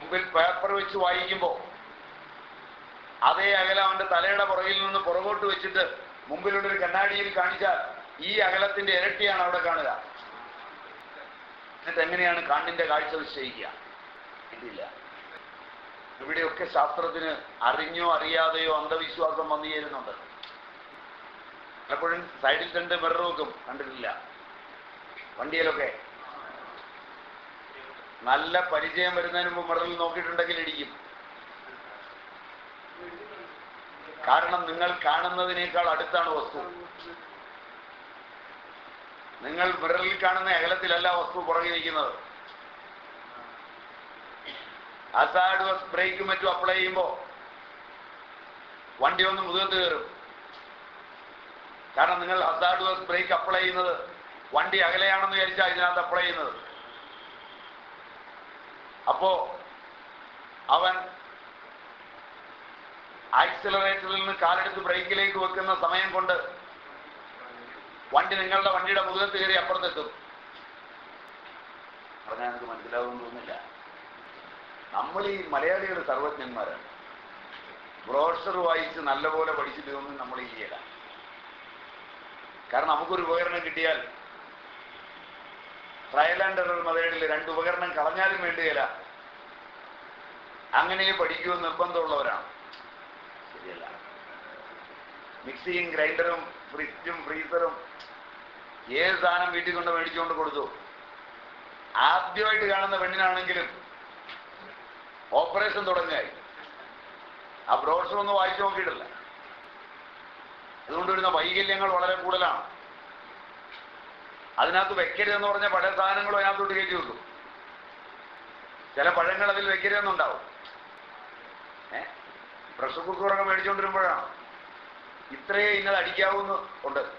മുമ്പിൽ പേപ്പർ വെച്ച് വായിക്കുമ്പോൾ അതേ അകലം അവന്റെ തലയുടെ പുറകിൽ നിന്ന് പുറകോട്ട് വെച്ചിട്ട് മുമ്പിലുള്ള ഒരു കണ്ണാടിയിൽ കാണിച്ചാൽ ഈ അകലത്തിന്റെ ഇരട്ടിയാണ് അവിടെ കാണുക. എന്നിട്ട് എങ്ങനെയാണ് കണ്ണിന്റെ കാഴ്ച നിശ്ചയിക്കുക? ഇതില്ല ഇവിടെയൊക്കെ ശാസ്ത്രത്തിന് അറിഞ്ഞോ അറിയാതെയോ അന്ധവിശ്വാസം വന്നു ചേരുന്നുണ്ട്. പലപ്പോഴും സൈഡിൽ രണ്ട് മിറർ കണ്ടിട്ടില്ല. വണ്ടിയിലൊക്കെ നല്ല പരിചയം വരുന്നതിന് മുമ്പ് മിററിൽ നോക്കിയിട്ടുണ്ടെങ്കിൽ ഇടിക്കും. കാരണം നിങ്ങൾ കാണുന്നതിനേക്കാൾ അടുത്താണ് വസ്തു. നിങ്ങൾ മിററിൽ കാണുന്ന അകലത്തിലല്ല വസ്തു പുറകിരിക്കുന്നത് അസാഡ് ബ്രേക്കും മറ്റും അപ്ലൈ ചെയ്യുമ്പോൾ വണ്ടി ഒന്ന് മുഖത്ത് കയറും. കാരണം നിങ്ങൾ അസാഡ് ബ്രേക്ക് അപ്ലൈ ചെയ്യുന്നത് വണ്ടി അകലെയാണെന്ന് വിചാരിച്ചാൽ ഇതിനകത്ത് അപ്ലൈ ചെയ്യുന്നത്. അപ്പോ അവൻ ആക്സിലറേറ്ററിൽ നിന്ന് കാലെടുത്ത് ബ്രേക്കിലേക്ക് വെക്കുന്ന സമയം കൊണ്ട് വണ്ടി നിങ്ങളുടെ വണ്ടിയുടെ മുഖത്ത് കയറി അപ്പുറത്തെത്തും. പറഞ്ഞാൽ എനിക്ക് മനസ്സിലാവുമെന്ന് തോന്നുന്നില്ല. നമ്മൾ ഈ മലയാളികൾ സർവജ്ഞന്മാരാണ്. ബ്രോഷർ വായിച്ച് നല്ലപോലെ പഠിച്ചിട്ടൊന്നും നമ്മൾ ചെയ്യല കാരണം നമുക്കൊരു ഉപകരണം കിട്ടിയാൽ എറർ മെത്തേഡിൽ രണ്ട് ഉപകരണം കളഞ്ഞാലും വേണ്ടിയല്ല. അങ്ങനെ പഠിക്കൂ നിർബന്ധമുള്ളവരാണ്. ശരിയല്ല. മിക്സിയും ഗ്രൈൻഡറും ഫ്രിഡ്ജും ഫ്രീസറും ഏത് സാധനം വീട്ടിൽ കൊണ്ട് മേടിച്ചുകൊണ്ട് കൊടുത്തു. ആദ്യമായിട്ട് കാണുന്ന പെണ്ണിനാണെങ്കിലും ഓപ്പറേഷൻ തുടങ്ങായി. ആ ബ്രോഷർ ഒന്നും വായിച്ചു നോക്കിയിട്ടില്ല. അതുകൊണ്ട് വരുന്ന വൈകല്യങ്ങൾ വളരെ കൂടുതലാണ്. അതിനകത്ത് വെക്കരുതെന്ന് പറഞ്ഞ പഴയ സാധനങ്ങളും അതിനകത്തോട്ട് കയറ്റി വെക്കും. ചില പഴങ്ങൾ അതിൽ വെക്കരുതെന്നുണ്ടാവും. ഏ? പ്രഷർ കുക്കറൊക്കെ മേടിച്ചുകൊണ്ടിരുമ്പോഴാണ് ഇത്രയേ ഇന്നത് അടിക്കാവൂന്ന് ഉണ്ട്.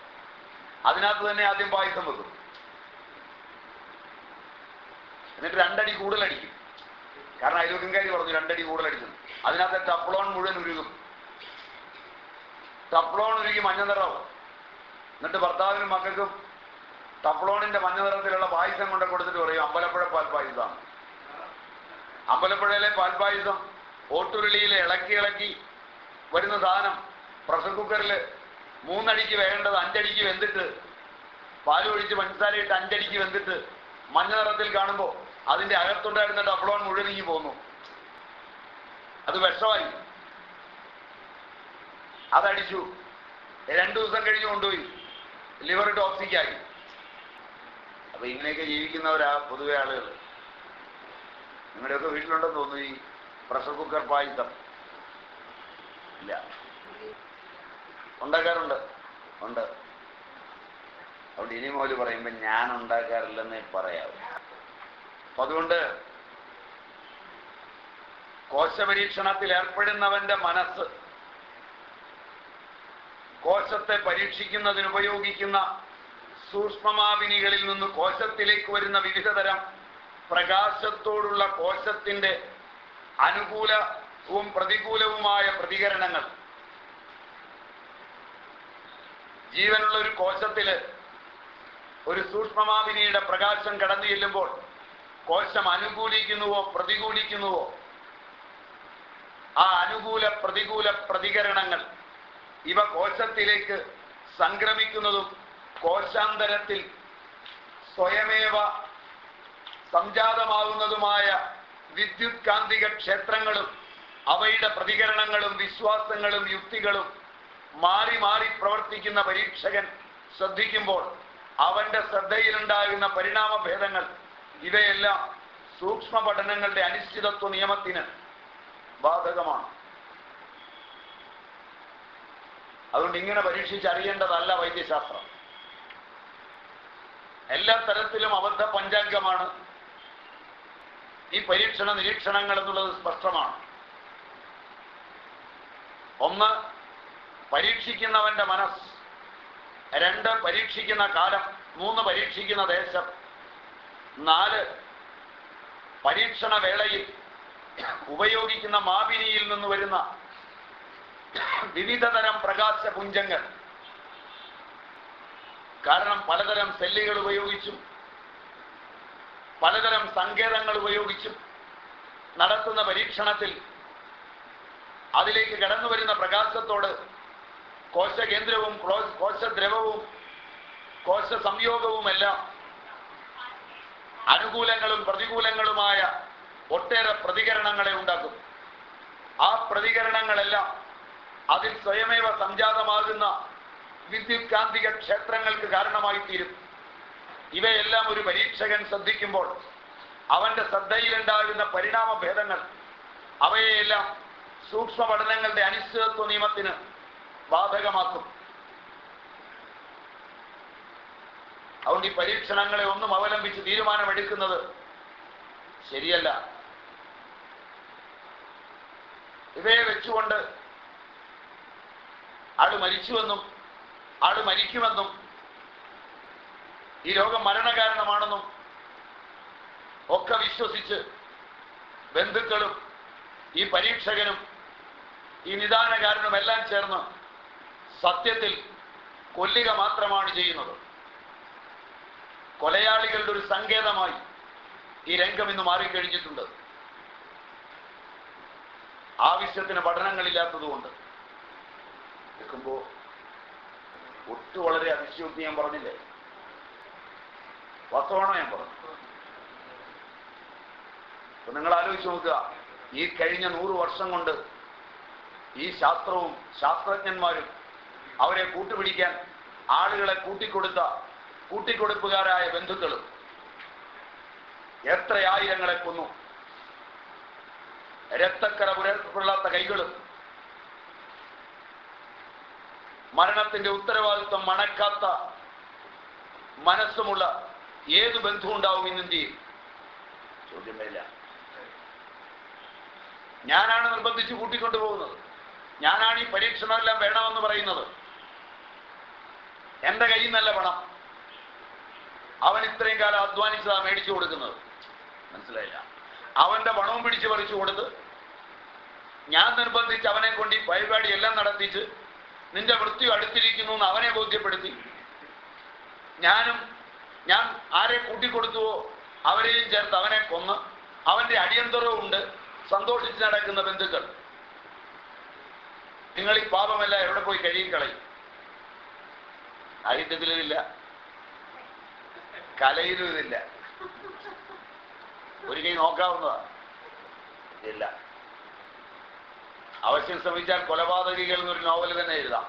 അതിനകത്ത് തന്നെ ആദ്യം പായസം വെക്കും. എന്നിട്ട് രണ്ടടി കൂടുതലടിക്കും കാരണം അയൽവക്കൻകാരി പറഞ്ഞു രണ്ടടി കൂടുതലടിക്കുന്നു അതിനകത്ത് ടപ്ലോൺ മുഴുവൻ ഉരുകും. ടപ്ലോൺ ഉരുകി മഞ്ഞ നിറവും എന്നിട്ട് ഭർത്താവിനും മക്കൾക്കും ടപ്ലോണിന്റെ മഞ്ഞ നിറത്തിലുള്ള പായസം കൊണ്ട് കൊടുത്തിട്ട് പറയും അമ്പലപ്പുഴ പാൽപ്പായസമാണ് അമ്പലപ്പുഴയിലെ പാൽപ്പായസം ഓട്ടുരുളിയിൽ ഇളക്കി ഇളക്കി വരുന്ന സാധനം പ്രഷർ കുക്കറിൽ മൂന്നടിക്ക് വേണ്ടത് അഞ്ചടിക്ക് വെന്തിട്ട് പാൽ ഒഴിച്ച് പഞ്ചസാര ഇട്ട് അഞ്ചടിക്ക് വെന്തിട്ട് മഞ്ഞ നിറത്തിൽ കാണുമ്പോൾ അതിന്റെ അകത്തുണ്ടായിരുന്ന ടപ്ലോൺ മുഴുവനിക്ക് പോന്നു. അത് വിഷമായി. അതടിച്ചു. രണ്ടു ദിവസം കഴിഞ്ഞ് കൊണ്ടുപോയി. ലിവർ ടോക്സിക്കായി. അപ്പൊ ഇങ്ങനെയൊക്കെ ജീവിക്കുന്നവരാ പൊതുവെ ആളുകൾ നിങ്ങളുടെയൊക്കെ വീട്ടിലുണ്ടെന്ന് തോന്നുന്നു ഈ പ്രഷർ കുക്കർ പായസം. ഇല്ല. ഉണ്ടാക്കാറുണ്ട്. ഉണ്ട്. അവിടെ ഇനി മോൽ പറയുമ്പോൾ ഞാൻ ഉണ്ടാക്കാറില്ലെന്നേ പറയാവൂ. അപ്പൊ അതുകൊണ്ട് കോശപരീക്ഷണത്തിൽ ഏർപ്പെടുന്നവന്റെ മനസ്സ് കോശത്തെ പരീക്ഷിക്കുന്നതിന് ഉപയോഗിക്കുന്ന സൂക്ഷ്മമാവിനികളിൽ നിന്ന് കോശത്തിലേക്ക് വരുന്ന വിവിധ തരം പ്രകാശത്തോടുള്ള കോശത്തിന്റെ അനുകൂലവും പ്രതികൂലവുമായ പ്രതികരണങ്ങൾ. ജീവനുള്ള ഒരു കോശത്തിൽ ഒരു സൂക്ഷ്മമാവിനിയുടെ പ്രകാശം കടന്നു ചെല്ലുമ്പോൾ കോശം അനുകൂലിക്കുന്നുവോ പ്രതികൂലിക്കുന്നുവോ? ആ അനുകൂല പ്രതികൂല പ്രതികരണങ്ങൾ ഇവ കോശത്തിലേക്ക് സംക്രമിക്കുന്നതും കോശാന്തരത്തിൽ സ്വയമേവ സംജാതമാകുന്നതുമായ വിദ്യുത് കാന്തിക ക്ഷേത്രങ്ങളും അവയുടെ പ്രതികരണങ്ങളും വിശ്വാസങ്ങളും യുക്തികളും മാറി മാറി പ്രവർത്തിക്കുന്ന പരീക്ഷകൻ ശ്രദ്ധിക്കുമ്പോൾ അവന്റെ ശ്രദ്ധയിലുണ്ടാകുന്ന പരിണാമഭേദങ്ങൾ ഇവയെല്ലാം സൂക്ഷ്മ പഠനങ്ങളുടെ അനിശ്ചിതത്വ നിയമത്തിന് ബാധകമാണ്. അതുകൊണ്ട് ഇങ്ങനെ പരീക്ഷിച്ചറിയേണ്ടതല്ല വൈദ്യശാസ്ത്രം. എല്ലാ തരത്തിലും അവരുടെ പഞ്ചാംഗമാണ്. ഈ പരീക്ഷണ നിരീക്ഷണങ്ങൾ എന്നുള്ളത് സ്പഷ്ടമാണ്. ഒന്ന് പരീക്ഷിക്കുന്നവന്റെ മനസ്സ്. രണ്ട് പരീക്ഷിക്കുന്ന കാലം. മൂന്ന് പരീക്ഷിക്കുന്ന ദേശം. നാല് പരീക്ഷണ വേളയിൽ ഉപയോഗിക്കുന്ന മാപിനിയിൽ നിന്ന് വരുന്ന വിവിധതരം പ്രകാശപുഞ്ചങ്ങൾ കാരണം പലതരം സെല്ലുകൾ ഉപയോഗിച്ചും പലതരം സങ്കേതങ്ങൾ ഉപയോഗിച്ചും നടത്തുന്ന പരീക്ഷണത്തിൽ അതിലേക്ക് കടന്നു വരുന്ന പ്രകാശത്തോട് കോശകേന്ദ്രവും കോശദ്രവവും കോശ സംയോഗവുമെല്ലാം അനുകൂലങ്ങളും പ്രതികൂലങ്ങളുമായ ഒട്ടേറെ പ്രതികരണങ്ങളെ ഉണ്ടാക്കും. ആ പ്രതികരണങ്ങളെല്ലാം അതിൽ സ്വയമേവ സംജാതമാകുന്ന വിദ്യുത് കാന്തിക ക്ഷേത്രങ്ങൾക്ക് കാരണമായി തീരും ഇവയെല്ലാം ഒരു പരീക്ഷകൻ ശ്രദ്ധിക്കുമ്പോൾ അവന്റെ ശ്രദ്ധയിലുണ്ടാകുന്ന പരിണാമ ഭേദങ്ങൾ അവയെല്ലാം സൂക്ഷ്മ പഠനങ്ങളുടെ അനിശ്ചിതത്വ നിയമത്തിന് ബാധകമാക്കും. അതുകൊണ്ട് ഈ പരീക്ഷണങ്ങളെ ഒന്നും അവലംബിച്ച് തീരുമാനമെടുക്കുന്നത് ശരിയല്ല. ഇവയെ വെച്ചുകൊണ്ട് ആൾ മരിച്ചുവെന്നും ആൾ മരിക്കുമെന്നും ഈ രോഗം മരണകാരണമാണെന്നും ഒക്കെ വിശ്വസിച്ച് ബന്ധുക്കളും ഈ പരീക്ഷകനും ഈ നിദാനകാരനും എല്ലാം ചേർന്ന് സത്യത്തിൽ കൊല്ലുക മാത്രമാണ് ചെയ്യുന്നത്. കൊലയാളികളുടെ ഒരു സങ്കേതമായി ഈ രംഗം ഇന്ന് മാറിക്കഴിഞ്ഞിട്ടുണ്ട്. ആവശ്യത്തിന് പഠനങ്ങളില്ലാത്തതുകൊണ്ട്. കേൾക്കുമ്പോ ഒട്ടു വളരെ അതിശയോക്തി ഞാൻ പറഞ്ഞില്ലേ? വാസ്തവമാണോ ഞാൻ പറഞ്ഞു അപ്പൊ നിങ്ങൾ ആലോചിച്ച് നോക്കുക. ഈ കഴിഞ്ഞ നൂറ് വർഷം കൊണ്ട് ഈ ശാസ്ത്രവും ശാസ്ത്രജ്ഞന്മാരും അവരെ കൂട്ടുപിടിക്കാൻ ആളുകളെ കൂട്ടിക്കൊടുത്ത കൂട്ടിക്കൊടുപ്പുകാരായ ബന്ധുക്കളും എത്ര ആയിരങ്ങളെ കൊന്നു. രക്തക്കര പുരപ്പെടാത്ത കൈകളും മരണത്തിന്റെ ഉത്തരവാദിത്വം മണക്കാത്ത മനസ്സുമുള്ള ഏത് ബന്ധുവുണ്ടാവും ഇന്ന് ഇന്ത്യയിൽ ചോദ്യമില്ല ഞാനാണ് നിർബന്ധിച്ച് കൂട്ടിക്കൊണ്ടുപോകുന്നത് ഞാനാണ് ഈ പരീക്ഷണമെല്ലാം വേണമെന്ന് പറയുന്നത്. എന്റെ കയ്യിൽ നിന്നല്ല പണം. അവൻ ഇത്രയും കാലം അധ്വാനിച്ചതാ മേടിച്ചു കൊടുക്കുന്നത്. മനസ്സിലായില്ല. അവന്റെ പണവും പിടിച്ചു പറിച്ചു കൊടുത്ത് ഞാൻ നിർബന്ധിച്ച് അവനെ കൊണ്ട് ഈ പരിപാടി എല്ലാം നടത്തിച്ച് നിന്റെ മൃത്യു അടുത്തിരിക്കുന്നു എന്ന് അവനെ ബോധ്യപ്പെടുത്തി. ഞാനും ഞാൻ ആരെ കൂട്ടിക്കൊടുത്തുവോ അവരെയും ചേർത്ത് അവനെ കൊന്ന് അവന്റെ അടിയന്തരവുമുണ്ട് സന്തോഷിച്ച് നടക്കുന്ന ബന്ധുക്കൾ. നിങ്ങൾ ഈ പാപമല്ല എവിടെ പോയി കഴിയും കളയും സാഹിത്യത്തിലിതില്ല കലയിലും ഇതില്ല ഒരു കൈ നോക്കാവുന്നതാ. ഇല്ല. അവശ്യം ശ്രമിച്ചാൽ കൊലപാതകികൾ എന്നൊരു നോവൽ തന്നെ എഴുതാം.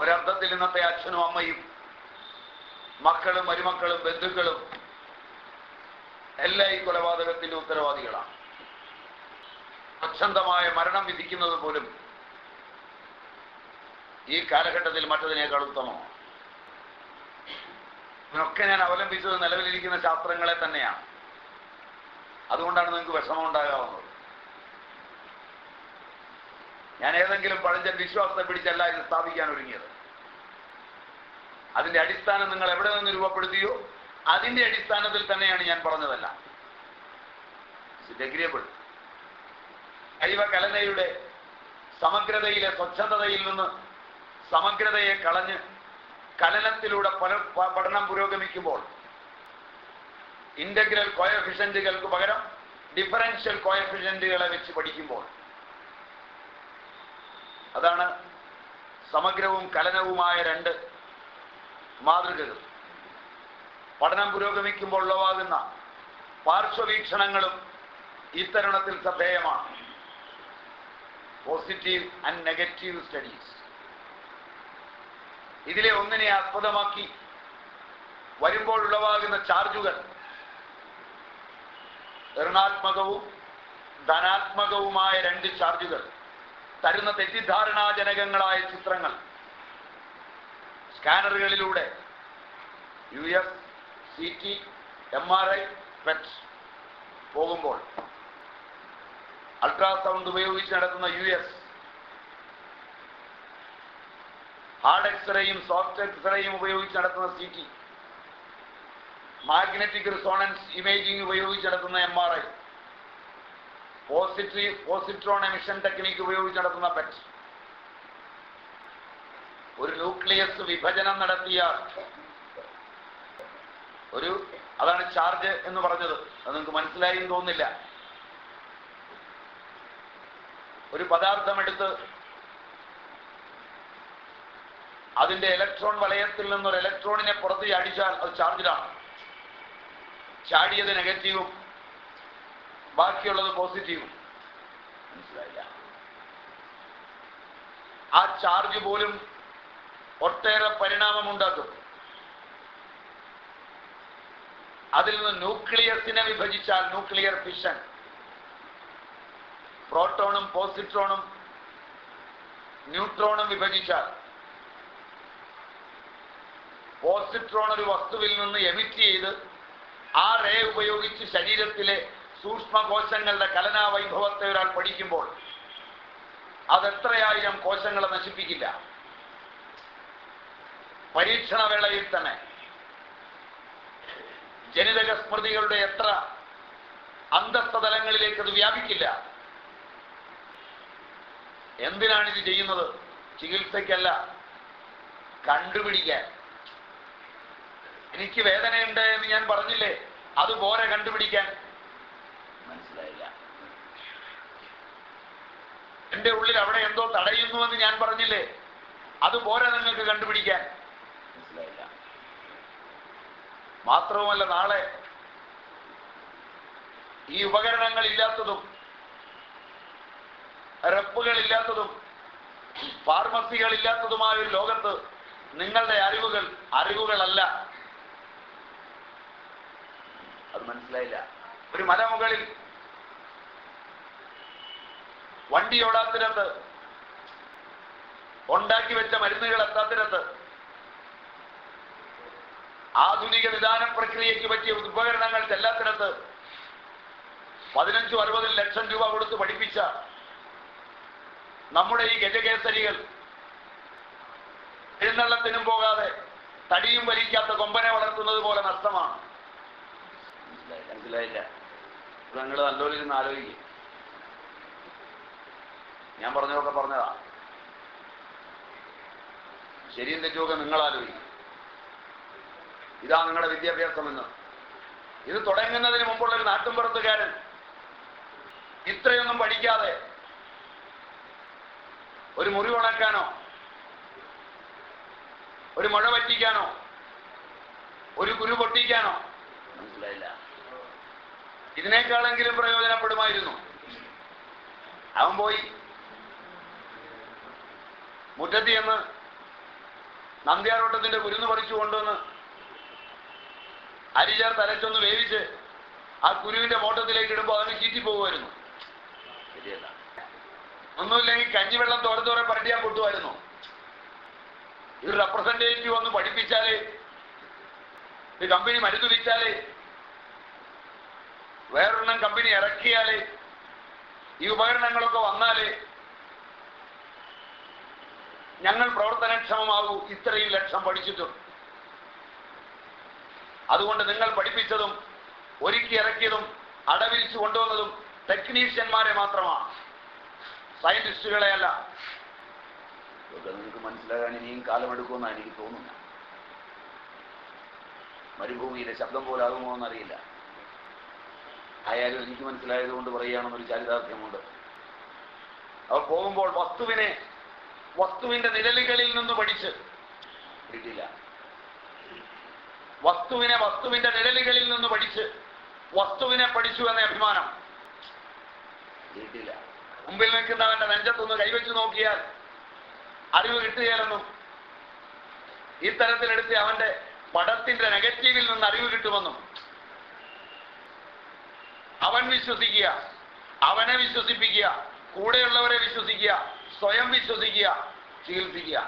ഒരർത്ഥത്തിൽ ഇന്നത്തെ അച്ഛനും അമ്മയും മക്കളും മരുമക്കളും ബന്ധുക്കളും എല്ലാ ഈ കൊലപാതകത്തിന്റെ ഉത്തരവാദികളാണ്. സ്വച്ഛന്തമായ മരണം വിധിക്കുന്നത് പോലും ഈ കാലഘട്ടത്തിൽ മറ്റതിനേക്കാൾ ഉത്തമമാണ്. ഇതിനൊക്കെ ഞാൻ അവലംബിച്ചത് നിലവിലിരിക്കുന്ന ശാസ്ത്രങ്ങളെ തന്നെയാണ്. അതുകൊണ്ടാണ് നിങ്ങൾക്ക് വിഷമം ഉണ്ടാകാവുന്നത് ഞാൻ ഏതെങ്കിലും പഴഞ്ചൻ വിശ്വാസത്തെ പിടിച്ചല്ല ഇത് സ്ഥാപിക്കാൻ ഒരുങ്ങിയത്. അതിന്റെ അടിസ്ഥാനം നിങ്ങൾ എവിടെ നിന്ന് രൂപപ്പെടുത്തിയോ അതിന്റെ അടിസ്ഥാനത്തിൽ തന്നെയാണ് ഞാൻ പറഞ്ഞതല്ല. അഗ്രിയബിൾ ശൈവ കലനയുടെ സമഗ്രതയിലെ സ്വച്ഛതയിൽ നിന്ന് സമഗ്രതയെ കളഞ്ഞ് കലനത്തിലൂടെ പല പഠനം പുരോഗമിക്കുമ്പോൾ ഇന്റഗ്രൽ കോയഫിഷ്യന്റുകൾക്ക് പകരം ഡിഫറൻഷ്യൽ കോയഫിഷ്യന്റുകളെ വെച്ച് പഠിക്കുമ്പോൾ അതാണ് സമഗ്രവും കലനവുമായ രണ്ട് മാതൃകകൾ. പഠനം പുരോഗമിക്കുമ്പോൾ ഉളവാകുന്ന പാർശ്വവീക്ഷണങ്ങളും ഈ തരുണത്തിൽ ശ്രദ്ധേയമാണ്. പോസിറ്റീവ് ആൻഡ് നെഗറ്റീവ് സ്റ്റഡീസ് ഇതിലെ ഒന്നിനെ ആസ്പദമാക്കി വരുമ്പോൾ ഉളവാകുന്ന ചാർജുകൾ ഋണാത്മകവും ധനാത്മകവുമായ രണ്ട് ചാർജുകൾ തരുന്ന തെറ്റിദ്ധാരണാജനകങ്ങളായ ചിത്രങ്ങൾ. സ്കാനറുകളിലൂടെ U S C T M R I PET പോകുമ്പോൾ അൾട്രാസൗണ്ട് ഉപയോഗിച്ച് നടത്തുന്ന യു എസ് ഹാർഡ് എക്സ്റേയും സോഫ്റ്റ് എക്സ്റേയും ഉപയോഗിച്ച് നടത്തുന്ന C T magnetic resonance imaging ഉപയോഗിച്ച് നടത്തുന്ന M R I positive positron emission technique ഉപയോഗിച്ച് നടത്തുന്ന പെറ്റ് ഒരു ന്യൂക്ലിയസ് വിഭജനം നടത്തിയ ഒരു അതാണ് ചാർജ് എന്ന് പറഞ്ഞത്. അത് നിങ്ങൾക്ക് മനസ്സിലായി എന്ന് തോന്നുന്നില്ല. ഒരു പദാർത്ഥം എടുത്ത് അതിന്റെ ഇലക്ട്രോൺ വലയത്തിൽ നിന്നൊരു ഇലക്ട്രോണിനെ പുറത്ത് ചാടിച്ചാൽ അത് ചാർജിലാണ് ചാടിയത് നെഗറ്റീവും ബാക്കിയുള്ളത് പോസിറ്റീവ് മനസ്സിലായില്ല? ആ ചാർജ് പോലും ഒട്ടേറെ പരിണാമമുണ്ടാക്കും. അതിൽ നിന്ന് ന്യൂക്ലിയസിനെ വിഭജിച്ചാൽ ന്യൂക്ലിയർ ഫിഷൻ പ്രോട്ടോണും പോസിട്രോണും ന്യൂട്രോണും വിഭജിച്ചാൽ. പോസിട്രോൺ ഒരു വസ്തുവിൽ നിന്ന് എമിറ്റ് ചെയ്ത് ആ റേ ഉപയോഗിച്ച് ശരീരത്തിലെ സൂക്ഷ്മകോശങ്ങളുടെ കലനാ വൈഭവത്തെ ഒരാൾ പഠിക്കുമ്പോൾ അതെത്രയായിരം കോശങ്ങളെ നശിപ്പിക്കില്ല? പരീക്ഷണവേളയിൽ തന്നെ ജനിതക സ്മൃതികളുടെ എത്ര അന്തസ്ഥതലങ്ങളിലേക്ക് അത് വ്യാപിക്കില്ല? എന്തിനാണ് ഇത് ചെയ്യുന്നത്? ചികിത്സയ്ക്കല്ല കണ്ടുപിടിക്കാൻ. എനിക്ക് വേദനയുണ്ട് എന്ന് ഞാൻ പറഞ്ഞില്ലേ? അതുപോലെ കണ്ടുപിടിക്കാൻ മനസ്സിലായില്ല എന്റെ ഉള്ളിൽ അവിടെ എന്തോ തടയുന്നുവെന്ന് ഞാൻ പറഞ്ഞില്ലേ? അത് പോരാ നിങ്ങൾക്ക് കണ്ടുപിടിക്കാൻ. മനസ്സിലായില്ല. മാത്രവുമല്ല നാളെ ഈ ഉപകരണങ്ങൾ ഇല്ലാത്തതും റെപ്പുകൾ ഇല്ലാത്തതും ഫാർമസികൾ ഇല്ലാത്തതുമായ ഒരു ലോകത്ത് നിങ്ങളുടെ അറിവുകൾ അറിവുകളല്ല. അത് മനസ്സിലായില്ല. ഒരു മലമുകളിൽ വണ്ടി ഓടാത്തിനത്ത് ഉണ്ടാക്കി വെച്ച മരുന്നുകൾ എത്താത്തിനത്ത് ആധുനിക നിദാന പ്രക്രിയയ്ക്ക് പറ്റിയ ഉപകരണങ്ങൾ ചെല്ലാത്തിനത്ത് പതിനഞ്ചും അറുപതും ലക്ഷം രൂപ കൊടുത്ത് പഠിപ്പിച്ച നമ്മുടെ ഈ ഗജകേസരികൾ. എഴുന്നള്ളത്തിനും പോകാതെ തടിയും വലിക്കാത്ത കൊമ്പനെ വളർത്തുന്നത് പോലെ നഷ്ടമാണ്. മനസ്സിലായില്ല നിങ്ങൾ നല്ലോലിരുന്ന് ആലോചിക്കും. ഞാൻ പറഞ്ഞതൊക്കെ പറഞ്ഞതാ. ശരിയും തെറ്റുമൊക്കെ നിങ്ങൾ ആലോചിക്കും. ഇതാ നിങ്ങളുടെ വിദ്യാഭ്യാസം എന്ന്. ഇത് തുടങ്ങുന്നതിന് മുമ്പുള്ള ഒരു നാട്ടുംപുറത്തുകാരൻ ഇത്രയൊന്നും പഠിക്കാതെ ഒരു മുറി ഉണക്കാനോ ഒരു മഴ പറ്റിക്കാനോ ഒരു കുരു പൊട്ടിക്കാനോ മനസ്സിലായില്ല. ഇതിനേക്കാളെങ്കിലും പ്രയോജനപ്പെടുമായിരുന്നു. അവൻ പോയി. മുറ്റത്തി എന്ന് നന്ദ്യാരോട്ടത്തിന്റെ കുരുന്ന് പറിച്ചു കൊണ്ടുവന്ന് അരി ചേർത്ത് അരച്ചൊന്ന് വേവിച്ച് ആ കുരുവിന്റെ മോട്ടത്തിലേക്ക് ഇടുമ്പോൾ അതിന് ചീറ്റി പോകുമായിരുന്നു. ശരിയല്ല. ഒന്നുമില്ലെങ്കിൽ കഞ്ഞിവെള്ളം തോരെ തോരെ പരട്ടിയാൻ പൊട്ടുമായിരുന്നു ഇത് റെപ്രസെന്റേറ്റീവ് ഒന്ന് പഠിപ്പിച്ചാൽ ഈ കമ്പനി മരുന്ന് വിറ്റാലേ വേറൊരെണ്ണം കമ്പനി ഇറക്കിയാൽ ഈ ഉപകരണങ്ങളൊക്കെ വന്നാലേ ഞങ്ങൾ പ്രവർത്തനക്ഷമമാകൂ ഇത്രയും ലക്ഷം പഠിച്ചിട്ടുണ്ട് അതുകൊണ്ട് നിങ്ങൾ പഠിപ്പിച്ചതും ഒരുക്കി ഇറക്കിയതും അടവിരിച്ചു കൊണ്ടുവന്നതും ടെക്നീഷ്യന്മാരെ മാത്രമാണ്. സയന്റിസ്റ്റുകളെയല്ല. ഇതൊക്കെ നിങ്ങൾക്ക് മനസ്സിലാകാൻ ഇനിയും കാലമെടുക്കുമെന്നാണ് എനിക്ക് തോന്നുന്നത്. മരുഭൂമിയിലെ ശബ്ദം പോലാകുമോ എന്നറിയില്ല ആയാലും എനിക്ക് മനസ്സിലായത് കൊണ്ട് പറയുകയാണെന്നൊരു ചരിതാർത്ഥ്യമുണ്ട്. അവർ പോകുമ്പോൾ വസ്തുവിനെ വസ്തുവിന്റെ നിഴലുകളിൽ നിന്ന് പഠിച്ച്. കിട്ടില്ല വസ്തുവിനെ വസ്തുവിന്റെ നിഴലുകളിൽ നിന്ന് പഠിച്ച് വസ്തുവിനെ പഠിച്ചു എന്ന അഭിമാനം. കിട്ടില്ല മുമ്പിൽ നിൽക്കുന്നവന്റെ നെഞ്ചത്തൊന്ന് കൈവച്ചു നോക്കിയാൽ അറിവ് കിട്ടുകയല്ലെന്നും ഈ തരത്തിലെടുത്ത് അവന്റെ പടത്തിന്റെ നെഗറ്റീവിൽ നിന്ന് അറിവ് കിട്ടുമെന്നും. അവൻ വിശ്വസിക്കുക അവനെ വിശ്വസിപ്പിക്കുക കൂടെയുള്ളവരെ വിശ്വസിക്കുക സ്വയം വിശ്വസിക്കുക ചികിത്സിക്കുക.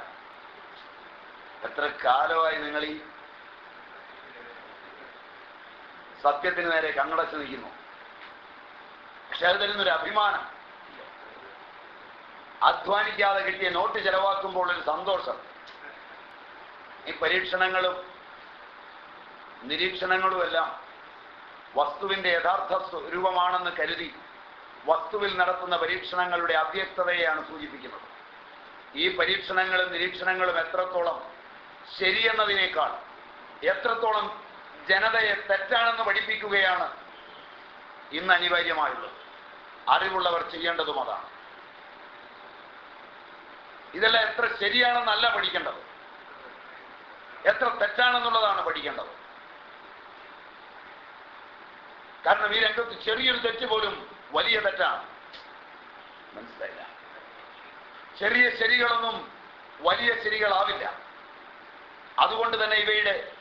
എത്ര കാലമായി നിങ്ങൾ ഈ സത്യത്തിന് നേരെ കണ്ണടച്ച് നിൽക്കുന്നു? പക്ഷെ അത് തരുന്നൊരു അഭിമാനം. അധ്വാനിക്കാതെ കിട്ടിയ നോട്ട് ചെലവാക്കുമ്പോൾ ഒരു സന്തോഷം. ഈ പരീക്ഷണങ്ങളും നിരീക്ഷണങ്ങളുമെല്ലാം വസ്തുവിന്റെ യഥാർത്ഥ സ്വരൂപമാണെന്ന് കരുതി വസ്തുവിൽ നടത്തുന്ന പരീക്ഷണങ്ങളുടെ അവ്യക്തതയെയാണ് സൂചിപ്പിക്കുന്നത്. ഈ പരീക്ഷണങ്ങളും നിരീക്ഷണങ്ങളും എത്രത്തോളം ശരിയെന്നതിനേക്കാൾ എത്രത്തോളം ജനതയെ തെറ്റാണെന്ന് പഠിപ്പിക്കുകയാണ് ഇന്ന് അനിവാര്യമായുള്ളത്. അറിവുള്ളവർ ചെയ്യേണ്ടതും അതാണ്. ഇതെല്ലാം എത്ര ശരിയാണെന്നല്ല പഠിക്കേണ്ടത്. എത്ര തെറ്റാണെന്നുള്ളതാണ് പഠിക്കേണ്ടത്. കാരണം ഈ രംഗത്ത് ചെറിയൊരു തെറ്റ് പോലും വലിയ തെറ്റാണ് മനസ്സിലായില്ല. ചെറിയ ശരികളൊന്നും വലിയ ശരികളാവില്ല. അതുകൊണ്ട് തന്നെ ഇവയുടെ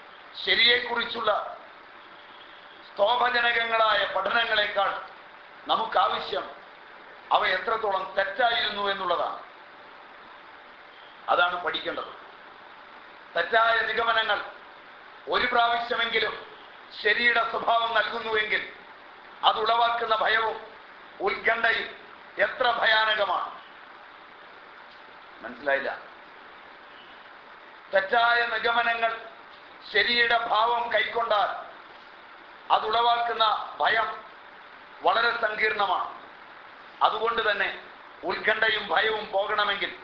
ശരിയെക്കുറിച്ചുള്ള സ്തോഭജനകങ്ങളായ പഠനങ്ങളെക്കാൾ നമുക്കാവശ്യം അവ എത്രത്തോളം തെറ്റായിരുന്നു എന്നുള്ളതാണ്. അതാണ് പഠിക്കേണ്ടത്. തെറ്റായ നിഗമനങ്ങൾ ഒരു പ്രാവശ്യമെങ്കിലും ശരിയുടെ സ്വഭാവം നൽകുന്നുവെങ്കിൽ അത് ഉളവാക്കുന്ന ഭയവും ഉത്കണ്ഠയും എത്ര ഭയാനകമാണ്. മനസ്സിലായില്ല. തെറ്റായ നിഗമനങ്ങൾ ശരിയുടെ ഭാവം കൈക്കൊണ്ടാൽ അതുളവാക്കുന്ന ഭയം വളരെ സങ്കീർണമാണ്. അതുകൊണ്ട് തന്നെ ഉത്കണ്ഠയും ഭയവും പോകണമെങ്കിൽ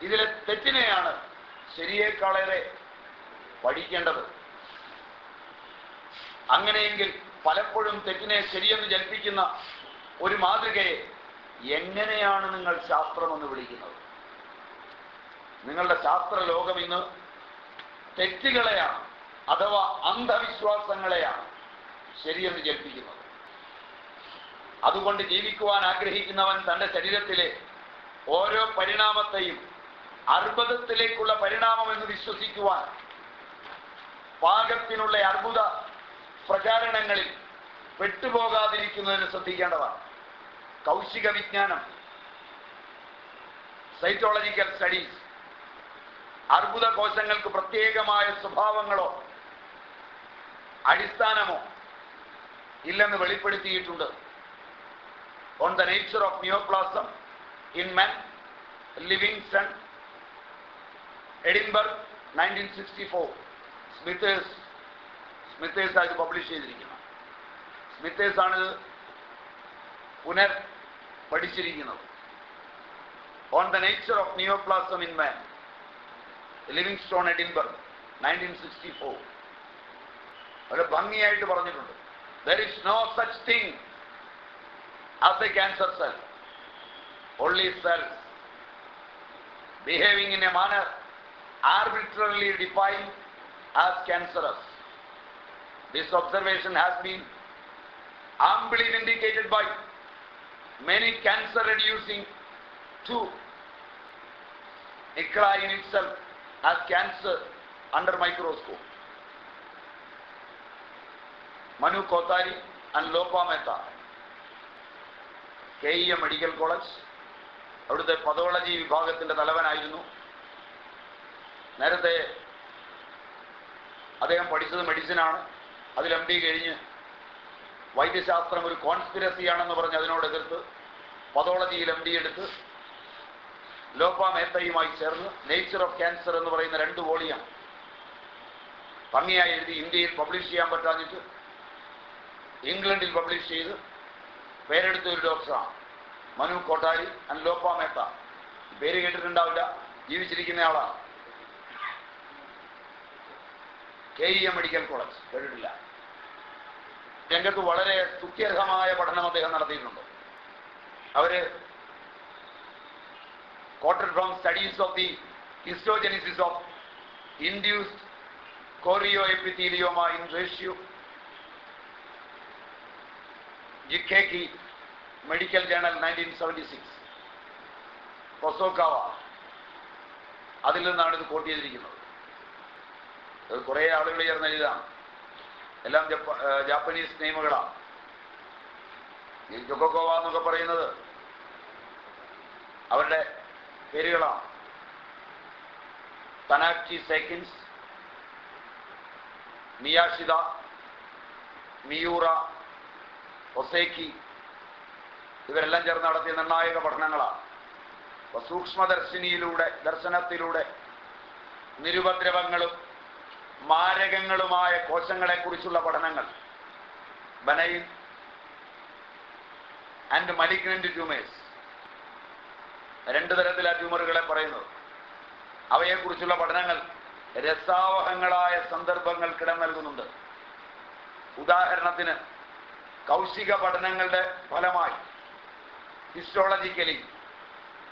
ഇതിലെ തെറ്റിനെയാണ് ശരിയേക്കാളേറെ പഠിക്കേണ്ടത്. അങ്ങനെയെങ്കിൽ പലപ്പോഴും തെറ്റിനെ ശരിയെന്ന് ജൽപ്പിക്കുന്ന ഒരു മാതൃകയെ എങ്ങനെയാണ് നിങ്ങൾ ശാസ്ത്രമെന്ന് വിളിക്കുന്നത്? നിങ്ങളുടെ ശാസ്ത്ര ലോകം ഇന്ന് തെറ്റുകളെയാണ് അഥവാ അന്ധവിശ്വാസങ്ങളെയാണ് ശരിയെന്ന് ജൽപ്പിക്കുന്നത് അതുകൊണ്ട് ജീവിക്കുവാൻ ആഗ്രഹിക്കുന്നവൻ തന്റെ ശരീരത്തിലെ ഓരോ പരിണാമത്തെയും അർബുദത്തിലേക്കുള്ള പരിണാമം എന്ന് വിശ്വസിക്കുവാൻ പാകത്തിനുള്ള അർബുദ പ്രചാരണങ്ങളിൽ പെട്ടുപോകാതിരിക്കുന്നതിന് ശ്രദ്ധിക്കേണ്ടതാണ്. കൗശിക വിജ്ഞാനം സൈറ്റോളജിക്കൽ സ്റ്റഡീസ് അർബുദ കോശങ്ങൾക്ക് പ്രത്യേകമായ സ്വഭാവങ്ങളോ അടിസ്ഥാനമോ ഇല്ലെന്ന് വെളിപ്പെടുത്തിയിട്ടുണ്ട്. On the nature of neoplasm in men Livingstone Edinburgh nineteen sixty four Smithers Smithers ആയിട്ട് പബ്ലിഷ് ചെയ്തിരിക്കുന്നത്. സ്മിത്തേഴ്സ് ആണ് ഇത് പുനർ പഠിച്ചിരിക്കുന്നത്. On the nature of neoplasm in man Livingstone Edinburgh nineteen sixty four വളരെ ഭംഗിയായിട്ട് പറഞ്ഞിട്ടുണ്ട്. There is no such thing as a cancer cell only cell behaving in a manner arbitrarily defined as cancerous. This observation has been amply indicated by many cancer reducing to ICRA in itself has cancer under microscope. Manu Kotari and Lopa Mehta, K Medical College, അവിടുത്തെ pathology വിഭാഗത്തിന്റെ തലവനായിരുന്നു നേരത്തെ അദ്ദേഹം പഠിച്ചത് മെഡിസിനാണ് അതിൽ M D കഴിഞ്ഞ് വൈദ്യശാസ്ത്രം ഒരു കോൺസ്പിരസിയാണെന്ന് പറഞ്ഞ് അതിനോട് എതിർത്ത് പതോളജിയിൽ എം ഡി എടുത്ത് ലോപ്പ മേത്തയുമായി ചേർന്ന് നേച്ചർ ഓഫ് ക്യാൻസർ എന്ന് പറയുന്ന രണ്ട് വോളിയം ഭംഗിയായി എഴുതി ഇന്ത്യയിൽ പബ്ലിഷ് ചെയ്യാൻ പറ്റാഞ്ഞിട്ട് ഇംഗ്ലണ്ടിൽ പബ്ലിഷ് ചെയ്ത് പേരെടുത്ത ഒരു ഡോക്ടറാണ് മനു കോട്ടാരി ആൻഡ് ലോപ്പ മേത്ത. പേര് കേട്ടിട്ടുണ്ടാവില്ല ജീവിച്ചിരിക്കുന്ന K E M medical college കേട്ടിട്ടില്ല. രംഗത്ത് വളരെ സ്തുത്യർഹമായ പഠനം അദ്ദേഹം നടത്തിയിട്ടുണ്ട്. അവർ quoted from studies of the histogenesis of induced chorioepithelioma in ratio Jikeikai medical journal nineteen seventy six കൊസോക്കാവ അതിൽ നിന്നാണ് ഇത് കോട്ട് ചെയ്തിരിക്കുന്നത്. അത് കുറേ ആളുകൾ ചേർന്ന് എഴുതാം. എല്ലാം ജാപ്പനീസ് നെയിമുകളാണ് ഈ ജൊക്കോക്കോവ എന്നൊക്കെ പറയുന്നത് അവരുടെ പേരുകളാണ് തനാക്ചി സൈക്കിൻസ് മിയാഷിത മിയൂറ ഒസേക്കി ഇവരെല്ലാം ചേർന്ന് നടത്തിയ നിർണായക പഠനങ്ങളാണ് സൂക്ഷ്മദർശിനിയിലൂടെ ദർശനത്തിലൂടെ നിരുപദ്രവങ്ങളും മാരകങ്ങളുമായ കോശങ്ങളെക്കുറിച്ചുള്ള പഠനങ്ങൾ. ബനൈൻ ആൻഡ് മലിഗ്നന്റ് ട്യൂമേഴ്സ് രണ്ട് തരത്തിലാ ട്യൂമറുകളെ പറയുന്നത്. അവയെക്കുറിച്ചുള്ള പഠനങ്ങൾ രസാവഹങ്ങളായ സന്ദർഭങ്ങൾ കിടം നൽകുന്നുണ്ട്. ഉദാഹരണത്തിന് കൗശിക പഠനങ്ങളുടെ ഫലമായി ഹിസ്റ്റോളജിക്കലി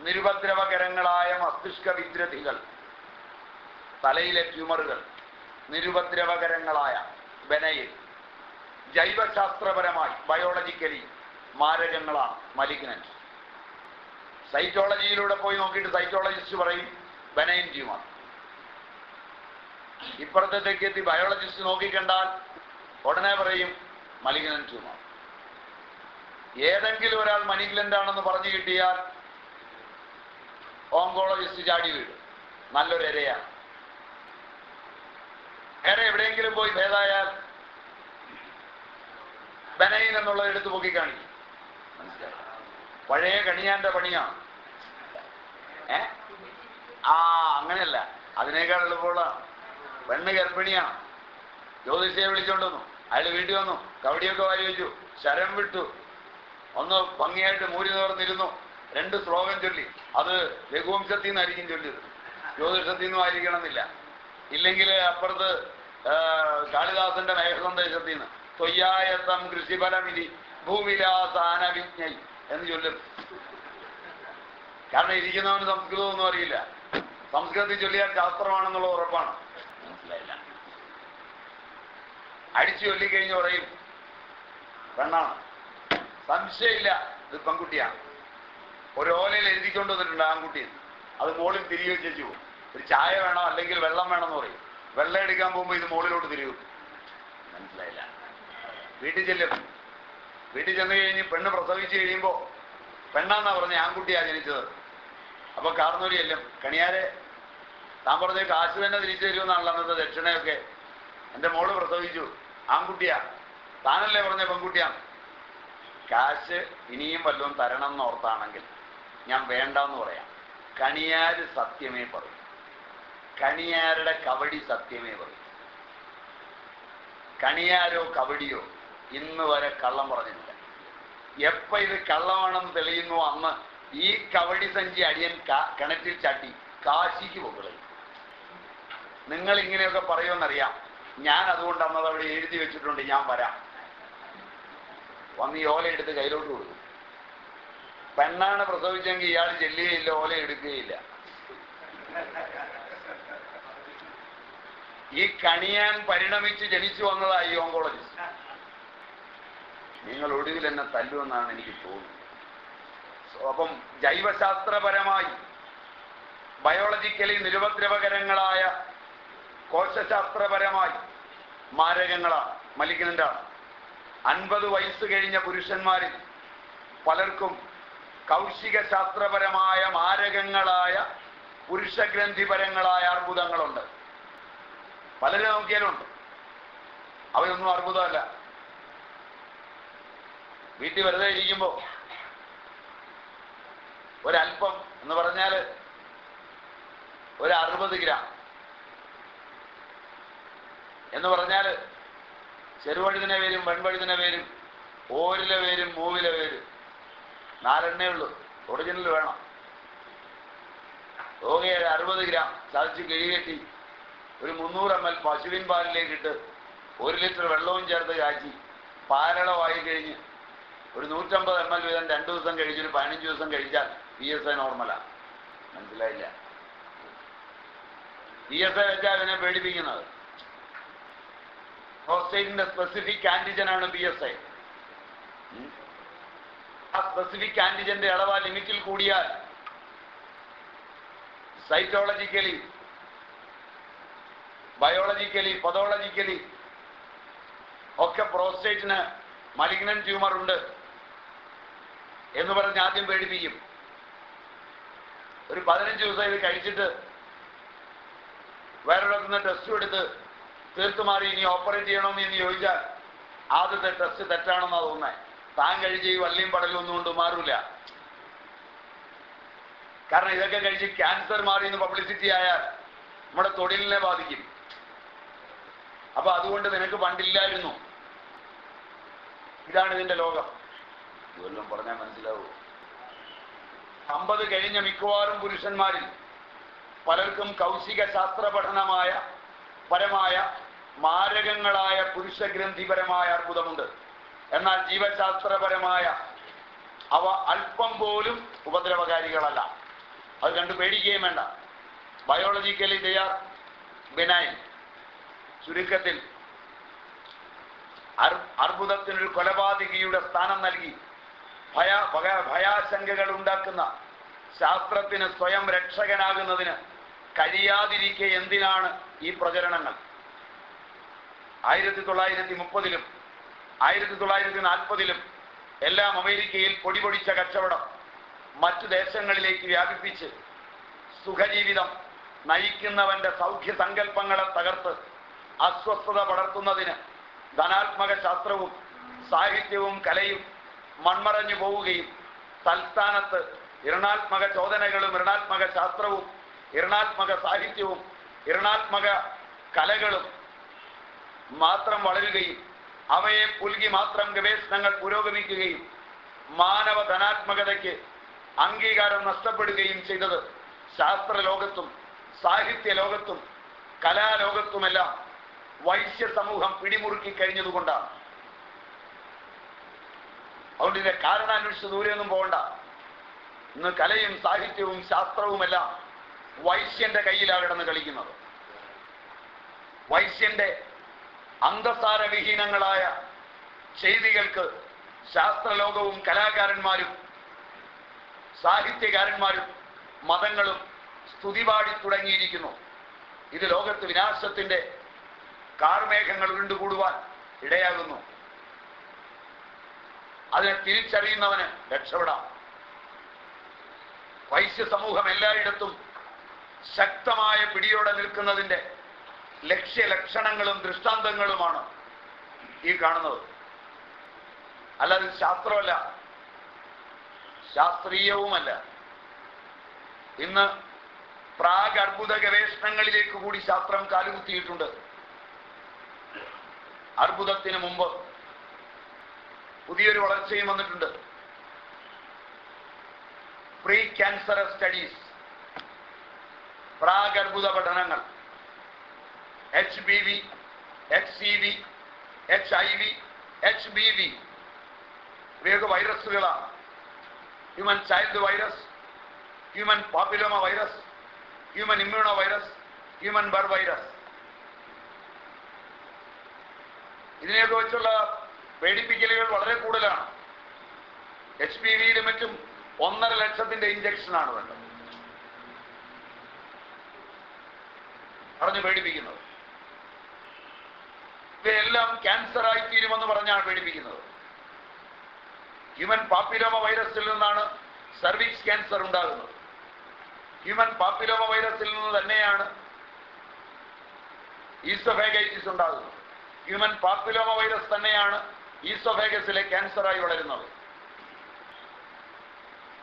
നിരുപദ്രവകരങ്ങളായ മസ്തിഷ്ക വിദ്രതികൾ തലയിലെ ട്യൂമറുകൾ നിരുപദ്രവകരങ്ങളായ ബനയിൽ ജൈവശാസ്ത്രപരമായി ബയോളജിക്കലി മാരകങ്ങളാണ് മലിഗ്നൻസ് സൈറ്റോളജിയിലൂടെ പോയി നോക്കിയിട്ട് സൈറ്റോളജിസ്റ്റ് പറയും ബനൈൻ ട്യൂമർ ഇപ്പുറത്തേക്ക് എത്തി ബയോളജിസ്റ്റ് നോക്കിക്കണ്ടാൽ ഉടനെ പറയും മലിഗ്നൻ ട്യൂമർ ഏതെങ്കിലും ഒരാൾ മലിഗ്നന്റ് ആണെന്ന് പറഞ്ഞു കിട്ടിയാൽ ഓങ്കോളജിസ്റ്റ് ചാടി വീഴും. നല്ലൊരു ഇരയാണ്. വേറെ എവിടെയെങ്കിലും പോയി ഭേദായാൽ ബനൈൻ എന്നുള്ളത് എടുത്തു പൊക്കി കാണിക്കും. പഴയ കണിയാന്റെ പണിയാണ് ഏ? ആ അങ്ങനെയല്ല. അതിനേക്കാൾ എളുപ്പമുള്ള പെണ്ണ് ഗർഭിണിയാണ് ജ്യോതിഷയെ വിളിച്ചോണ്ട് വന്നു. അയാൾ വീട്ടിൽ വന്നു. കവടിയൊക്കെ വാരി വെച്ചു. ശരം വിട്ടു. ഒന്ന് ഭംഗിയായിട്ട് മൂരി നേർന്നിരുന്നു രണ്ട് ശ്ലോകം ചൊല്ലി. അത് രഘുവംശത്തിൽ നിന്നായിരിക്കും ചൊല്ലിയത്. ജ്യോതിഷത്തിൽ നിന്നും ആയിരിക്കണമെന്നില്ല. ഇല്ലെങ്കിൽ അപ്പുറത്ത് കാളിദാസന്റെ മേഘസന്ദേശത്തിൽ നിന്ന് തൊയ്യായത്തം കൃഷിഫലമിതി ഭൂവിലാസാന വിജ്ഞൈ എന്ന് ചൊല്ലും. കാരണം ഇരിക്കുന്നവന് സംസ്കൃതമൊന്നും അറിയില്ല. സംസ്കൃതത്തിൽ ചൊല്ലിയാൽ ശാസ്ത്രമാണെന്നുള്ള ഉറപ്പാണ്. മനസ്സിലായില്ല. അടിച്ചു ചൊല്ലിക്കഴിഞ്ഞ് പറയും പെണ്ണാണ്. സംശയമില്ല ഇത് പെൺകുട്ടിയാണ്. ഒരു ഓലയിൽ എഴുതിക്കൊണ്ടുവന്നിട്ടുണ്ട് വന്നിട്ടുണ്ട് ആൺകുട്ടി അത് മോളിൽ തിരികെ വെച്ചു ഒരു ചായ വേണോ അല്ലെങ്കിൽ വെള്ളം വേണമെന്ന് പറയും. വെള്ളം എടുക്കാൻ പോകുമ്പോൾ ഇത് മുകളിലോട്ട് തിരികും മനസ്സിലായില്ല. വീട്ടിൽ ചെല്ലും. വീട്ടിൽ ചെന്ന് കഴിഞ്ഞ് പെണ്ണ് പ്രസവിച്ച് കഴിയുമ്പോൾ പെണ്ണാന്നാ പറഞ്ഞ ആൺകുട്ടിയാ ജനിച്ചത്. അപ്പൊ കാർന്നൂരി എല്ലാം കണിയാരെ താൻ പറഞ്ഞ കാശ് തന്നെ തിരിച്ചു തരുമെന്നാണല്ലോ അന്നത്തെ ദക്ഷിണയൊക്കെ. എന്റെ മോൾ പ്രസവിച്ചു. ആൺകുട്ടിയാ. താനല്ലേ പറഞ്ഞ പെൺകുട്ടിയാ. കാശ് ഇനിയും വല്ലതും തരണം എന്ന് ഓർത്താണെങ്കിൽ ഞാൻ വേണ്ടെന്ന് പറയാം. കണിയാര് സത്യമേ പറയും. കണിയാരുടെ കവടി സത്യമേ പറയും. കണിയാരോ കവടിയോ ഇന്ന് വരെ കള്ളം പറഞ്ഞിട്ടില്ല. എപ്പ ഇത് കള്ളമാണെന്ന് തെളിയുന്നു അന്ന് ഈ കവടി സഞ്ചി അടിയൻ കിണറ്റിൽ ചാട്ടി കാശിക്ക് പോകുന്നത് നിങ്ങൾ ഇങ്ങനെയൊക്കെ പറയുമെന്നറിയാം. ഞാൻ അതുകൊണ്ട് അന്നത് അവിടെ എഴുതി വെച്ചിട്ടുണ്ട് ഞാൻ വരാം. വന്ന് ഈ ഓല എടുത്ത് കയ്യിലോട്ട് കൊടുക്കും. പെണ്ണാണ് പ്രസവിച്ചെങ്കിൽ ഇയാൾ ചെല്ലുകയില്ല ഓല എടുക്കുകയില്ല. ഈ കണിയാൻ പരിണമിച്ച് ജനിച്ചു വന്നതായി ഓങ്കോളജിസ്റ്റ് നിങ്ങൾ ഒടുവിൽ എന്നെ തല്ലുമെന്നാണ് എനിക്ക് തോന്നുന്നത്. അപ്പം ജൈവശാസ്ത്രപരമായി ബയോളജിക്കലി നിരുപദ്രവകരങ്ങളായ കോശശാസ്ത്രപരമായി മാരകങ്ങളാണ് മലിഗ്നന്റാണ് അൻപത് വയസ്സ് കഴിഞ്ഞ പുരുഷന്മാരിൽ പലർക്കും കൗശിക ശാസ്ത്രപരമായ മാരകങ്ങളായ പുരുഷഗ്രന്ഥിപരങ്ങളായ അർബുദങ്ങളുണ്ട്. പലരെ നോക്കിയാലുണ്ട് അവയൊന്നും അർബുദമല്ല. വീട്ടിൽ വെറുതെ ഇരിക്കുമ്പോൾ ഒരല്പം എന്ന് പറഞ്ഞാൽ ഒരു അറുപത് ഗ്രാം. എന്ന് പറഞ്ഞാൽ ചെറുവഴുതിനെ പേരും വെൺവഴുതിനെ പേരും ഓരിലെ പേരും മൂവിലെ പേരും നാലെണ്ണേ ഉള്ളൂ. ഒറിജിനൽ വേണം. ഓകെ അറുപത് ഗ്രാം സാധിച്ച് കിഴികെട്ടി ഒരു മുന്നൂറ് എം എൽ പശുവിൻ പാലിലേക്ക് ഇട്ട് ഒരു ലിറ്റർ വെള്ളവും ചേർത്ത് കാച്ചി പാലളവായി കഴിഞ്ഞ് ഒരു നൂറ്റമ്പത് എം എൽ വീതം രണ്ടു ദിവസം കഴിച്ച് ഒരു പതിനഞ്ച് ദിവസം കഴിച്ചാൽ പി എസ് എ നോർമലാണ് മനസ്സിലായില്ല? പി എസ് എ വെച്ചാൽ അതിനെ പേടിപ്പിക്കുന്നത്. പ്രോസ്റ്റേറ്റിന്റെ സ്പെസിഫിക് ആന്റിജൻ ആണ് പി എസ് ഐ. ആ സ്പെസിഫിക് ആന്റിജന്റെ അളവ് ലിമിറ്റിൽ കൂടിയാൽ സൈറ്റോളജിക്കലി ബയോളജിക്കലി പതോളജിക്കലി ഒക്കെ പ്രോസ്റ്റേറ്റിന് മലിഗ്നൻ ട്യൂമർ ഉണ്ട് എന്ന് പറഞ്ഞ് ആദ്യം പേടിപ്പിക്കും. ഒരു പതിനഞ്ച് ദിവസം ഇത് കഴിച്ചിട്ട് വേറൊരിടത്തുനിന്ന് ടെസ്റ്റും എടുത്ത് തീർത്തു മാറി ഇനി ഓപ്പറേറ്റ് ചെയ്യണമെന്ന് എന്ന് ചോദിച്ചാൽ ആദ്യത്തെ ടെസ്റ്റ് തെറ്റാണെന്നാണ് തോന്നുന്നത് താൻ കഴിച്ച് ഈ വള്ളിയും പടലും ഒന്നും കൊണ്ട് മാറൂല. കാരണം ഇതൊക്കെ കഴിച്ച് ക്യാൻസർ മാറി എന്ന് പബ്ലിസിറ്റി ആയാൽ നമ്മുടെ തൊഴിലിനെ ബാധിക്കും. അപ്പൊ അതുകൊണ്ട് നിനക്ക് പണ്ടില്ലായിരുന്നു. ഇതാണ് ഇതിന്റെ ലോകം. ഇതെല്ലാം പറഞ്ഞാൽ മനസ്സിലാവൂ? അമ്പത് കഴിഞ്ഞ മിക്കവാറും പുരുഷന്മാരിൽ പലർക്കും കൗശിക ശാസ്ത്ര പഠനമായ പരമായ മാരകങ്ങളായ പുരുഷഗ്രന്ഥിപരമായ അർബുദമുണ്ട് എന്നാൽ ജീവശാസ്ത്രപരമായ അവ അല്പം പോലും ഉപദ്രവകാരികളല്ല. അത് കണ്ടു പേടിക്കുകയും വേണ്ട. ബയോളജിക്കലി ദയാർ ബിനായി ചുരുക്കത്തിൽ അർ- അർബുദത്തിനൊരു കൊലപാതകിയുടെ സ്ഥാനം നൽകി ഭയ- ഭയാശങ്കകൾ ഉണ്ടാക്കുന്ന ശാസ്ത്രത്തിന് സ്വയം രക്ഷകനാകുന്നതിന് കഴിയാതിരിക്കെ എന്തിനാണ് ഈ പ്രചരണങ്ങൾ? ആയിരത്തി തൊള്ളായിരത്തി മുപ്പതിലും ആയിരത്തി തൊള്ളായിരത്തി നാൽപ്പതിലും എല്ലാം അമേരിക്കയിൽ പൊടിപൊടിച്ച കച്ചവടം മറ്റു ദേശങ്ങളിലേക്ക് വ്യാപിപ്പിച്ച് സുഖജീവിതം നയിക്കുന്നവന്റെ സൗഖ്യ സങ്കല്പങ്ങളെ തകർത്ത് അസ്വസ്ഥത പടർത്തുന്നതിന് ധനാത്മക ശാസ്ത്രവും സാഹിത്യവും കലയും മൺമറഞ്ഞു പോവുകയും തൽസ്ഥാനത്ത് ഇരണാത്മക ചോദനകളും ഇരണാത്മക ശാസ്ത്രവും ഇരണാത്മക സാഹിത്യവും ഇരണാത്മക കലകളും മാത്രം വളരുകയും അവയെ പുൽകി മാത്രം ഗവേഷണങ്ങൾ പുരോഗമിക്കുകയും മാനവ ധനാത്മകതയ്ക്ക് അംഗീകാരം നഷ്ടപ്പെടുകയും ചെയ്തത് ശാസ്ത്ര ലോകത്തും സാഹിത്യ ലോകത്തും കലാലോകത്തുമെല്ലാം വൈശ്യ സമൂഹം പിടിമുറുക്കി കഴിഞ്ഞതുകൊണ്ടാണ്. അതുകൊണ്ട് ഇതിന്റെ കാരണം അന്വേഷിച്ച് ദൂരെയൊന്നും പോകണ്ട. ഇന്ന് കലയും സാഹിത്യവും ശാസ്ത്രവുമെല്ലാം വൈശ്യന്റെ കയ്യിലാണ് കിടന്ന് കളിക്കുന്നത്. വൈശ്യന്റെ അന്തസാരവിഹീനങ്ങളായ ചെയ്തികൾക്ക് ശാസ്ത്രലോകവും കലാകാരന്മാരും സാഹിത്യകാരന്മാരും മതങ്ങളും സ്തുതിപാടി തുടങ്ങിയിരിക്കുന്നു ഇത് ലോകത്ത് വിനാശത്തിന്റെ കാർമേഘങ്ങൾ വീണ്ടുകൂടുവാൻ ഇടയാകുന്നു. അതിനെ തിരിച്ചറിയുന്നവന് രക്ഷപ്പെടാം. വൈശ്യ സമൂഹം എല്ലായിടത്തും ശക്തമായ പിടിയോടെ നിൽക്കുന്നതിന്റെ ലക്ഷ്യലക്ഷണങ്ങളും ദൃഷ്ടാന്തങ്ങളുമാണ് ഈ കാണുന്നത്. അല്ലാതെ ശാസ്ത്രമല്ല. ശാസ്ത്രീയവുമല്ല. ഇന്ന് പ്രാഗ് അർബുദ ഗവേഷണങ്ങളിലേക്ക് കൂടി ശാസ്ത്രം കാലുകുത്തിയിട്ടുണ്ട്. അർബുദത്തിന് മുമ്പ് പുതിയൊരു വളർച്ചയും വന്നിട്ടുണ്ട്. പ്രീ ക്യാൻസർ സ്റ്റഡീസ് പ്രാഗർഭുത പഠനങ്ങൾ. H B V H C V H I V H B V ഇവയൊക്കെ വൈറസുകളാണ് human child virus human papilloma virus human immuno virus human ബർ വൈറസ് ഇതിനെയൊക്കെ വെച്ചുള്ള പേടിപ്പിക്കലുകൾ വളരെ കൂടുതലാണ്. എച്ച് പി വിയിലും മറ്റും ഒന്നര ലക്ഷത്തിന്റെ ഇഞ്ചക്ഷനാണ് വേണ്ടത്. പറഞ്ഞ് പേടിപ്പിക്കുന്നത്. ഇവയെല്ലാം ക്യാൻസർ ആയി തീരുമെന്ന് പറഞ്ഞാണ് പേടിപ്പിക്കുന്നത്. ഹ്യൂമൻ പാപ്പിലോമ വൈറസിൽ നിന്നാണ് സർവീസ് ക്യാൻസർ ഉണ്ടാകുന്നത്. ഹ്യൂമൻ പാപ്പിലോമ വൈറസിൽ നിന്ന് തന്നെയാണ് ഈസോഫേഗൈറ്റിസ് ഉണ്ടാകുന്നത്. ഹ്യൂമൻ പാപ്പിലോമ വൈറസ് തന്നെയാണ് ഈസോഫേഗസിലെ ക്യാൻസറായി വളരുന്നത്.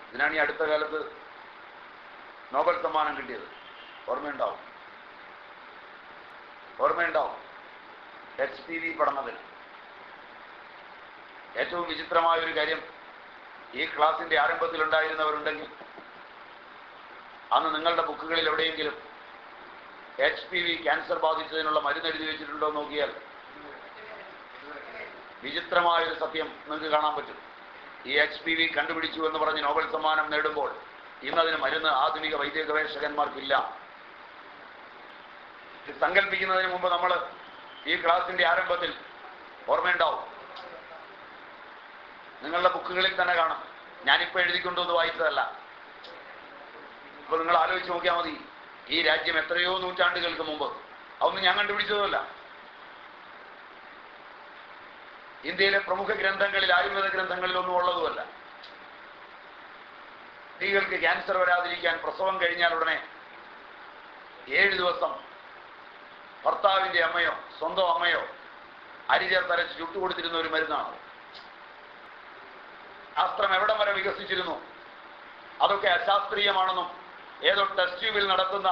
ഇതിനാണ് ഈ അടുത്ത കാലത്ത് നോബൽ സമ്മാനം കിട്ടിയത്. ഓർമ്മയുണ്ടാവും. ഓർമ്മയുണ്ടാവും. എച്ച് ടി വി പഠനത്തിന് ഏറ്റവും വിചിത്രമായ ഒരു കാര്യം ഈ ക്ലാസിന്റെ ആരംഭത്തിൽ ഉണ്ടായിരുന്നവരുണ്ടെങ്കിൽ അന്ന് നിങ്ങളുടെ ബുക്കുകളിൽ എവിടെയെങ്കിലും എച്ച് പി വി ക്യാൻസർ ബാധിച്ചതിനുള്ള മരുന്ന് എഴുതി വെച്ചിട്ടുണ്ടോ നോക്കിയാൽ വിചിത്രമായൊരു സത്യം നിങ്ങൾക്ക് കാണാൻ പറ്റും. ഈ എച്ച് പി വി കണ്ടുപിടിച്ചു എന്ന് പറഞ്ഞ് നോബൽ സമ്മാനം നേടുമ്പോൾ ഇന്നതിന് മരുന്ന് ആധുനിക വൈദ്യ ഗവേഷകന്മാർക്കില്ല സങ്കല്പിക്കുന്നതിന് മുമ്പ് നമ്മൾ ഈ ക്ലാസിന്റെ ആരംഭത്തിൽ ഓർമ്മയുണ്ടാവും. നിങ്ങളുടെ ബുക്കുകളിൽ തന്നെ കാണും. ഞാനിപ്പോൾ എഴുതിക്കൊണ്ടുവന്ന് വായിച്ചതല്ല. അപ്പൊ നിങ്ങൾ ആലോചിച്ച് നോക്കിയാൽ മതി. ഈ രാജ്യം എത്രയോ നൂറ്റാണ്ടുകൾക്ക് മുമ്പ്. അതൊന്നും ഞാൻ കണ്ടുപിടിച്ചതുമല്ല. ഇന്ത്യയിലെ പ്രമുഖ ഗ്രന്ഥങ്ങളിൽ ആയുർവേദ ഗ്രന്ഥങ്ങളിലൊന്നും ഉള്ളതുമല്ല. സ്ത്രീകൾക്ക് ക്യാൻസർ വരാതിരിക്കാൻ പ്രസവം കഴിഞ്ഞാൽ ഉടനെ ഏഴ് ദിവസം ഭർത്താവിന്റെ അമ്മയോ സ്വന്തം അമ്മയോ അരി ചേർത്തരച്ച് ചുട്ടുകൊടുത്തിരുന്ന ഒരു മരുന്നാണ് ശാസ്ത്രം എവിടെ വരെ വികസിച്ചിരുന്നു? അതൊക്കെ അശാസ്ത്രീയമാണെന്നും ഏതോ ടെസ്റ്റ് ട്യൂബിൽ നടത്തുന്ന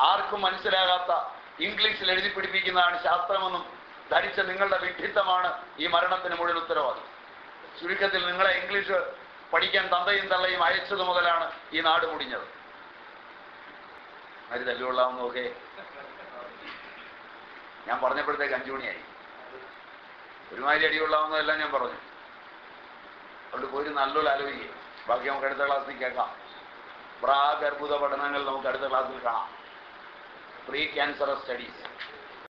ആർക്കും മനസ്സിലാകാത്ത ഇംഗ്ലീഷിൽ എഴുതി പിടിപ്പിക്കുന്നതാണ് ശാസ്ത്രമെന്നും ധരിച്ച നിങ്ങളുടെ വിഡ്ഢിത്തമാണ് ഈ മരണത്തിന് മുഴുവൻ ഉത്തരവാദി. ചുരുക്കത്തിൽ നിങ്ങളെ ഇംഗ്ലീഷ് പഠിക്കാൻ തന്തയും തള്ളയും അയച്ചത് മുതലാണ് ഈ നാട് മുടിഞ്ഞത്. ആര് നോക്കേ. ഞാൻ പറഞ്ഞപ്പോഴത്തേക്ക് അഞ്ചു മണിയായി. ഒരുമാതിരി അടി കൊള്ളാവുന്നതെല്ലാം ഞാൻ പറഞ്ഞു. അതുകൊണ്ട് പോയി നല്ലൊരു ആലോചിക്കുക ബാക്കി നമുക്ക് അടുത്ത ക്ലാസ്സിൽ കേൾക്കാം. പ്രാഗർഭുത പഠനങ്ങൾ നമുക്ക് അടുത്ത ക്ലാസ്സിൽ കാണാം. Pre cancer studies